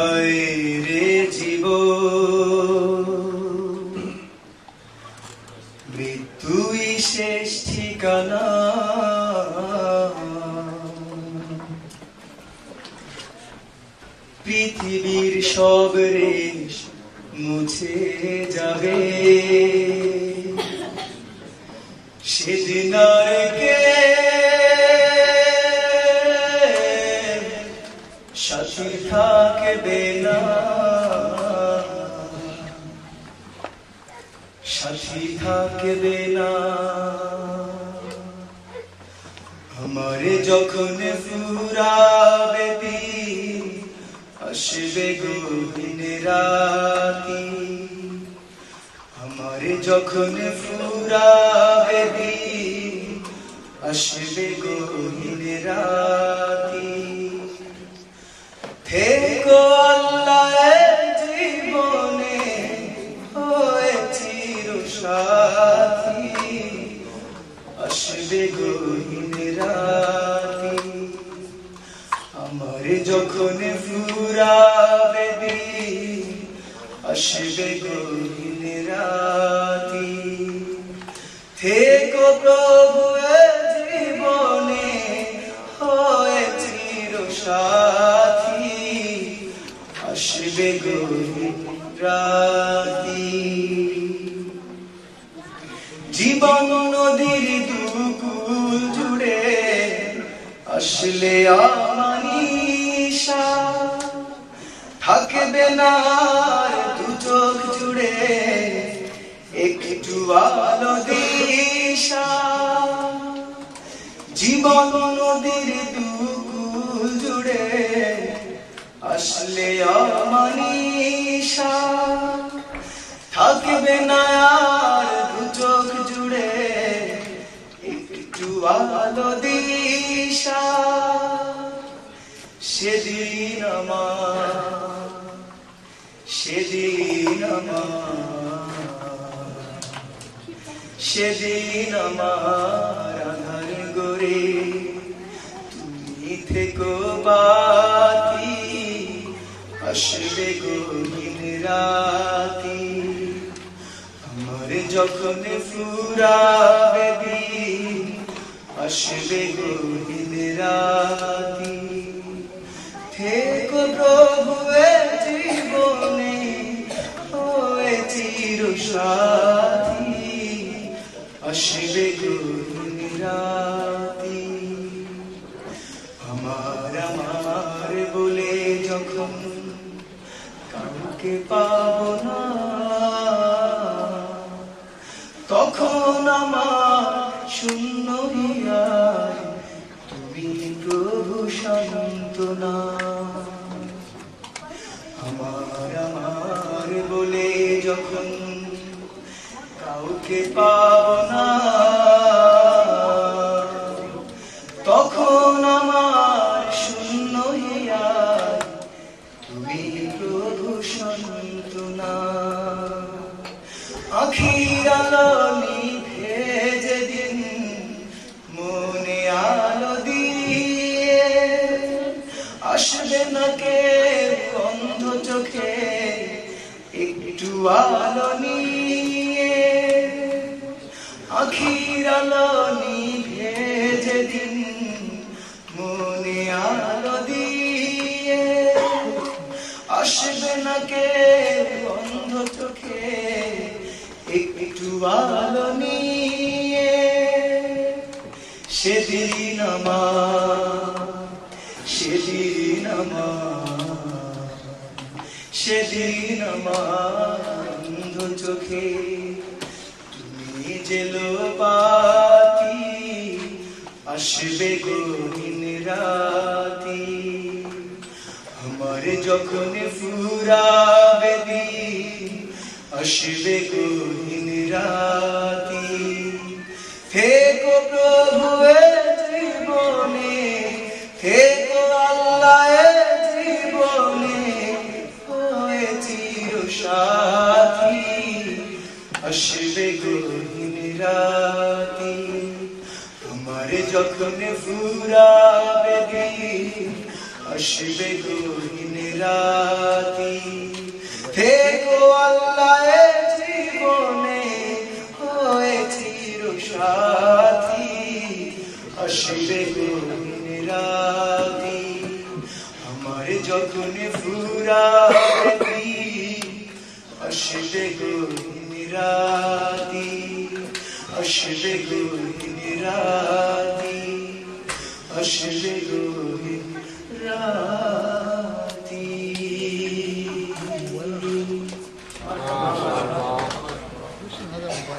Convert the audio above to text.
হায় রে জীব। মৃত্যুই ঠিকানা। পৃথিবীর সব রেশ মুছে যাবে। সেদিন আর কে সাথী থাকবে না সাথী থাকবে না আমার যখন ফুরাবে দিন, আসবে গহীন রাতি। আমার যখন ফুরাবে দিন, আসবে গহীন রাতি। আসবে রাতি। আমার যখন ফুরাবে দিন, আসবে গহীন রাতি। থেকো প্রভু জীবনে হয় চির সাথী আসবে গহীন রাতি। জীবন নদীর দুকুল আসলে আমানিশা থাকবে না দু চোখ জুড়ে একটু আলো দিশা। জীবন নদীর দুকুল জুড়ে আসলে আমানিশা থাকবে না দু চোখ জুড়ে একটু আলো দিশা। সেদিন আমার সেদিন আমার সেদিন আমার আধার গরে তুমি থেকো বাতি, আসবে গহীন রাতি। আমার যখন ফুরাবে দিন আসবে গহীন রাতি থেকো প্রভু জীবনে হয়ে চির সাথী আসবে গহীন রাতি আমার আমার বলে যখন কাউকে পাব না, তখন আমার শূন্য হিয়ার তুমি প্রভু সন্তনা আমার আমার বলে যখন কাউকে পাব আসবে না অন্ধ চোখে, একটু আলো নিয়ে। আখির আলো নিভে যেদিন মনে আলো দিয়ে। আসবে না কে অন্ধ চোখে, একটু আলো নিয়ে। সেদিন সেদিন অন্ধ চোখে তুমি জেলো পাতি আসবে গহীন রাতি, আমার যখন ফুরাবে দিন, আসবে গহীন রাতি। যখন ফুরাবে দিন, আসবে গহীন রাতি। থেকো আল্লাহ জীবনে হয়ে চির সাথী আসবে গহীন রাতি। আমার যখন ফুরাবে আসবে গহীন রাতি। আসবে গহীন রাতি আসবে গহীন